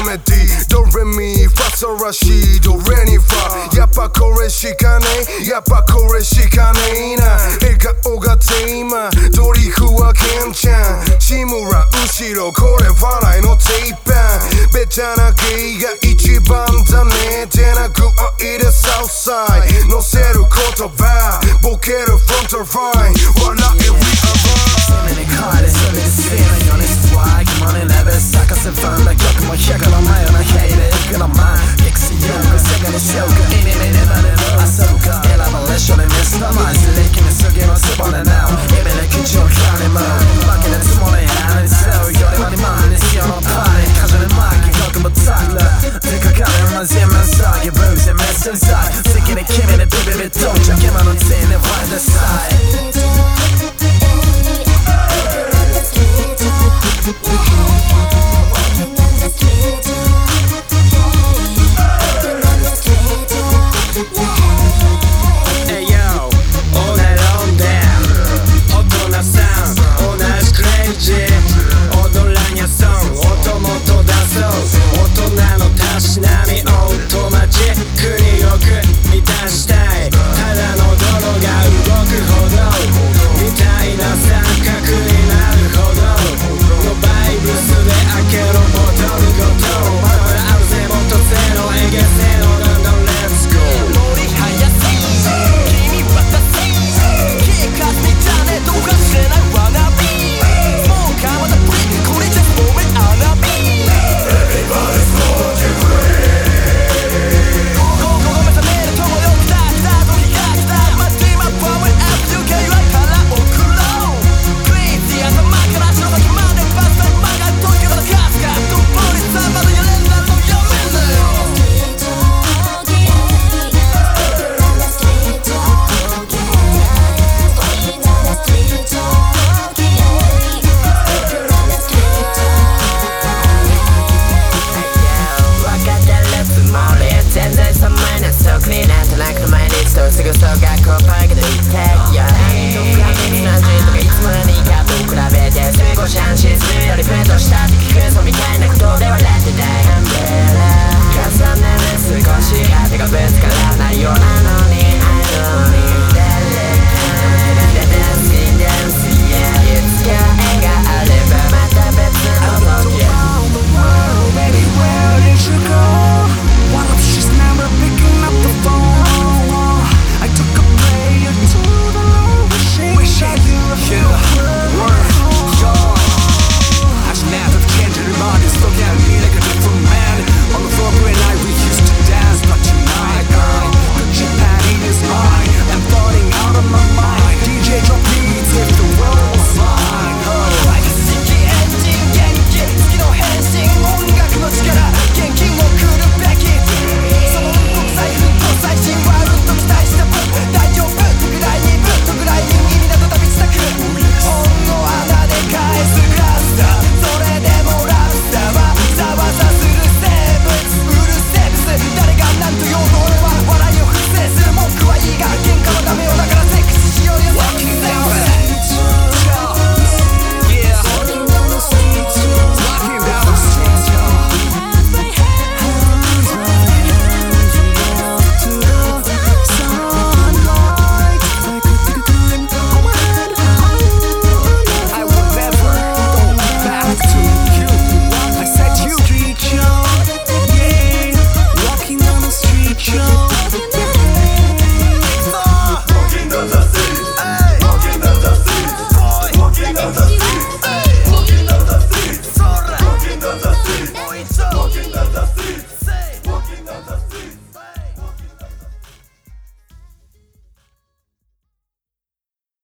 comédie Do Ré Mi Fa Sol Ra Si Do Ré Ni Fa Y'a pas qu'au Shikane Y'a pas qu'au Shikane Na Eka Oga Dori Doriku wa Ken-chan Shimura Ushiro Kore Warai no Teipan Beta na gay ga Ichiban da tena Te na ku Southside Noseru kotoba Bokeru front or vine Warai we are Swimming in cars, swimming in spinning on this flag, money never suck us in firm şakalamaya ona heyre ilgin ama Eksi yok, sakın iş yok ない夏遠になんとなくの毎日と過ごそう学校パークで行ってや何度か別な人とかいつも何かと比べてすご安心するよりプレートしたって